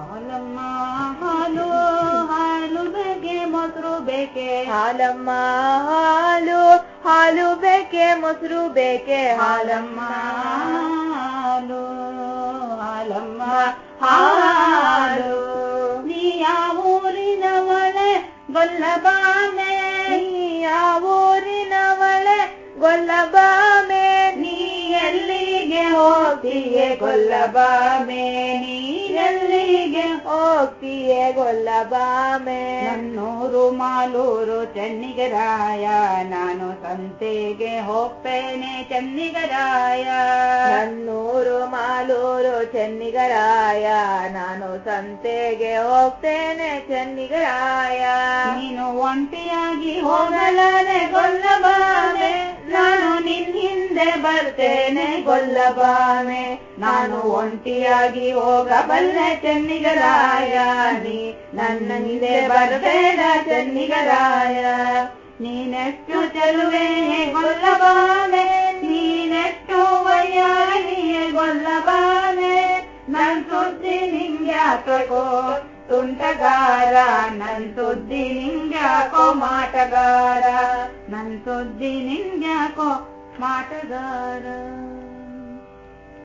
ಹಾಲಮ್ಮ, ಹಾಲು ಹಾಲು ಬೇಕೆ ಮೊಸರು ಬೇಕೆ? ಹಾಲಮ್ಮ, ಹಾಲು ಹಾಲು ಬೇಕೆ ಮೊಸರು ಬೇಕೆ? ಹಾಲಮ್ಮ, ಹಾಲು ಹಾಲಮ್ಮ, ಹಾಲು. ನೀ ಯಾವ ಊರಿನವಳೆ? ಗೊಲ್ಲಬಾಮೆ. ಯಾವೂರಿನವಳೆ ಗೊಲ್ಲಬಾಮೆ. ನೀ ಎಲ್ಲಿಗೆ ಹೋಗ್ತೀಯೆ ಗೊಲ್ಲಬಾಮೆ? ನೀ ಎಲ್ಲಿಗೆ ಹೋಗ್ತೀಯೇ ಗೊಲ್ಲಬಾಮೆ ನನ್ನೂರು ಮಾಲೂರು ಚೆನ್ನಿಗರಾಯ ನಾನು ಸಂತೆಗೆ ಹೋಗ್ತೇನೆ ಚೆನ್ನಿಗರಾಯ ನನ್ನೂರು ಮಾಲೂರು ಚೆನ್ನಿಗರಾಯ ನಾನು ಸಂತೆಗೆ ಹೋಗ್ತೇನೆ ಚೆನ್ನಿಗರಾಯ ನೀನು ಒಂಟಿಯಾಗಿ ಹೋಗಲಾರೆ ಬರ್ತೇನೆ ಗೊಲ್ಲಬಾಮೆ ನಾನು ಒಂಟಿಯಾಗಿ ಹೋಗಬಲ್ಲೆ ಚೆನ್ನಿಗರಾಯ ನೀ ನನ್ನ ಹಿಂದೆ ಬರಬೇಡ ಚೆನ್ನಿಗರಾಯ. ನೀನೆಷ್ಟು ಚೆಲುವೆ ಗೊಲ್ಲಬಾಮೆ ನೀನೆಷ್ಟು ವಯ್ಯಾರಿಯೇ ಗೊಲ್ಲಬಾಮೆ ನನ್ ಸುದ್ದಿ ನಿಂಗ್ಯಾಕೋ, ತುಂಟಗಾರ, ನನ್ ಸುದ್ದಿ ನಿಂಗ್ಯಾಕೋ ಮಾಟಗಾರ, ನನ್ ಸುದ್ದಿ ನಿಂಗ್ಯಾಕೋ माटगार